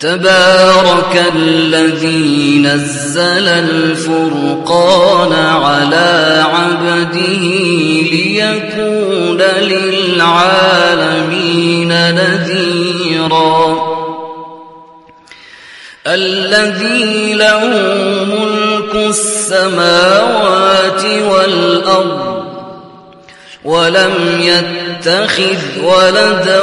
تبارك الذي نزل الفرقان على عبده ليكون للعالمين نذيرا. الذي له ملك السماوات والأرض ولم يتخذ ولدا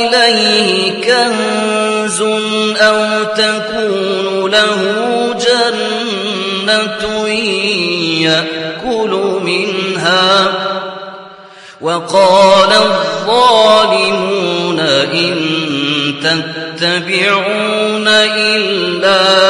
إليه كنز أو تكون له جنة يأكل منها. وقال الظالمون إن تتبعون إلا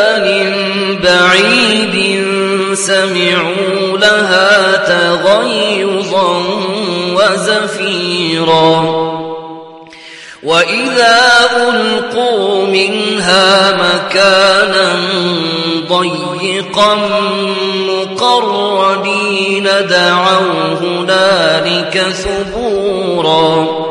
بعيد سمعوا لها تغيظا وزفيرا. وإذا ألقوا منها مكانا ضيقا مقرنين دعوا هنالك ثبورا.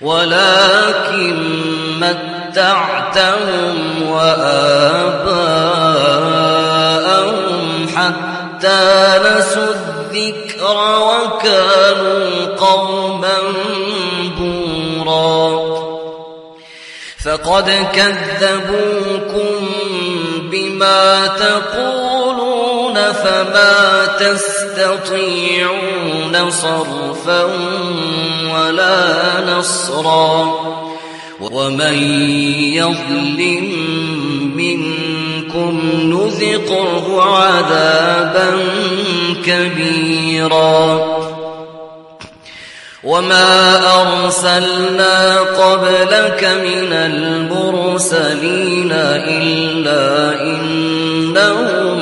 ولكن متعتهم وآباءهم حتى نسوا الذكر وكانوا قوما بورا فقد كذبوكم بما تقولون فما تستطيعون صرفا ولا نصرا ومن يظلم منكم نذقه عذابا كبيرا وما أرسلنا قبلك من المرسلين إلا إنهم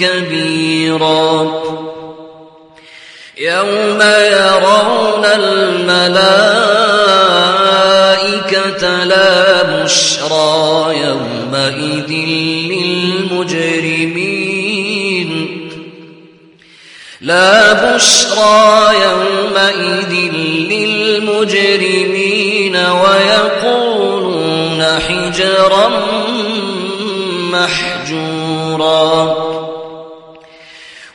كبيرا. يوم يرون الملائكة لا بشرى يومئذ للمجرمين. لا بشرى يومئذ للمجرمين ويقولون حجرا محجورا.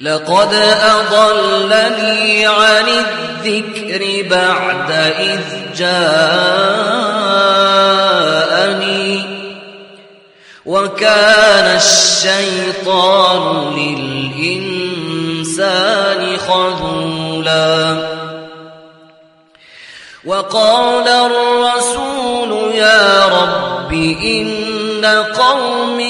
لقد أضلني عن الذكر بعد إذ جاءني. وكان الشيطان للإنسان خذولا. وقال الرسول يا رب إن قوم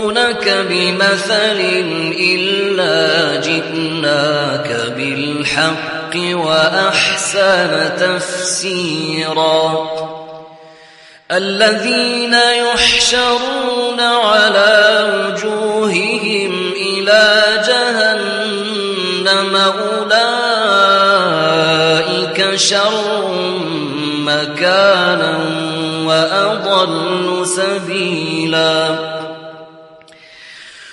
يأتونك بمثل إلا جئناك بالحق وأحسن تفسيرا. الذين يحشرون على وجوههم إلى جهنم أولئك شر مكانا وأضل سبيلا.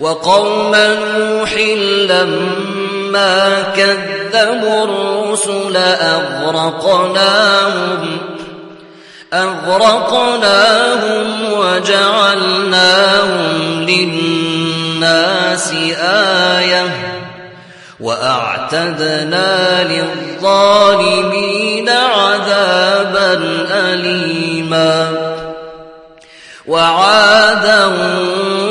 وقوم نوح لما كذبوا الرسل أغرقناهم أغرقناهم وجعلناهم للناس آية وأعتدنا للظالمين عذابا أليما. وعادا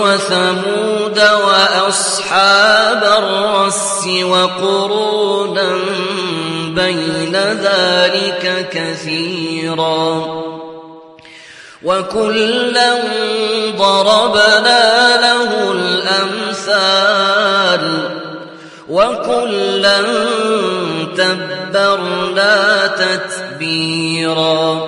وثمود وأصحاب الرس وقرونا بين ذلك كثيرا وكلا ضربنا له الأمثال وكلا تبرنا تتبيرا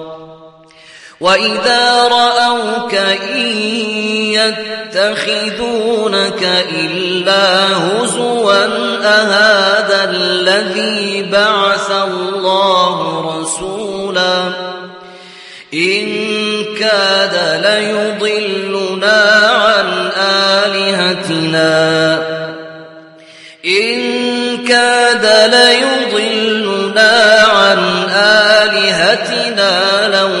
وإذا رأوك إن يتخذونك إلا هزوا أهذا الذي بعث الله رسولا إن كاد ليضلنا عن آلهتنا إن كاد ليضلنا عن آلهتنا أن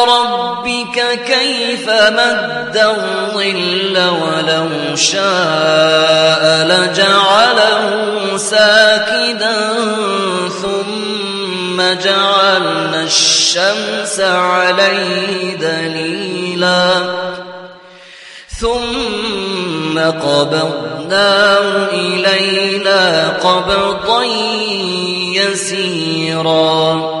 ربك كيف مد الظل ولو شاء لجعله ساكدا ثم جعلنا الشمس عليه دليلا ثم قبضناه إلينا قبضا يسيرا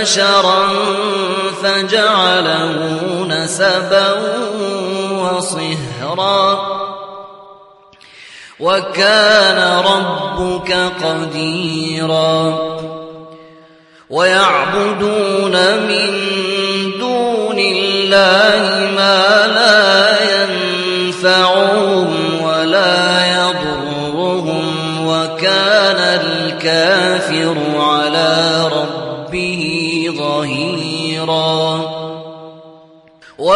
بشرا فجعله نسبا وصهرا. وكان ربك قديرا. ويعبدون من دون الله ما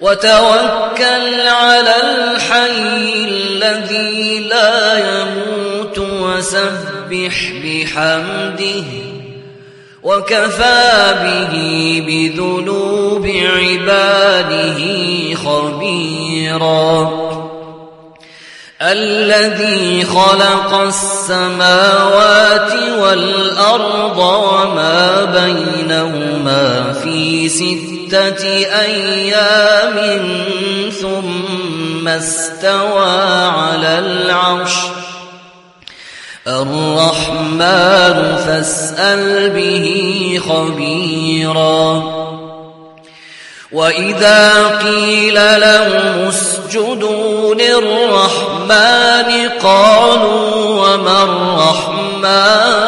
وتوكل على الحي الذي لا يموت وسبح بحمده وكفى به بذنوب عباده خبيرا. الذي خلق السماوات والأرض وما بينهما في ستة أيام ثم استوى على العرش. الرحمن فاسأل به خبيرا. وإذا قيل لهم اسجدوا للرحمن قالوا وما الرحمن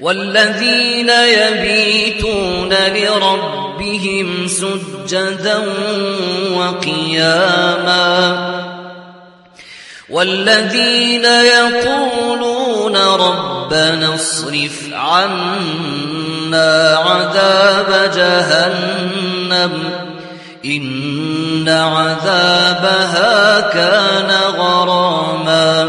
والذين يبيتون لربهم سجدا وقياما والذين يقولون ربنا اصرف عنا عذاب جهنم إن عذابها كان غراما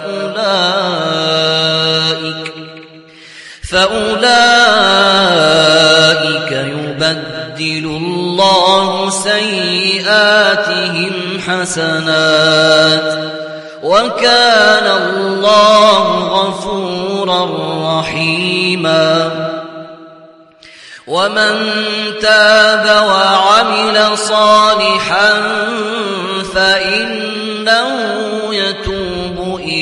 فأولئك فأولئك يبدل الله سيئاتهم حسنات وكان الله غفورا رحيما. ومن تاب وعمل صالحا فإنه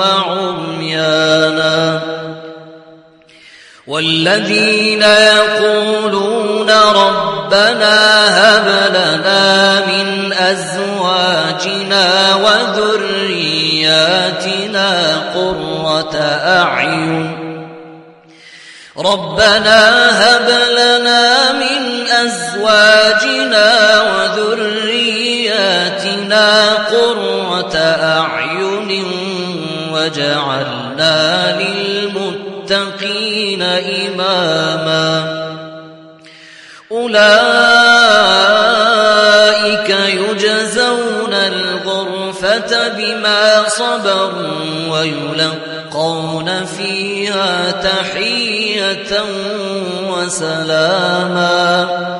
وعميانا. والذين يقولون ربنا هب لنا من أزواجنا وذرياتنا قرة أعين. ربنا هب لنا من أزواجنا وذرياتنا قرة أعين. وجعلنا للمتقين إماما. أولئك يجزون الغرفة بما صبروا ويلقون فيها تحية وسلاما.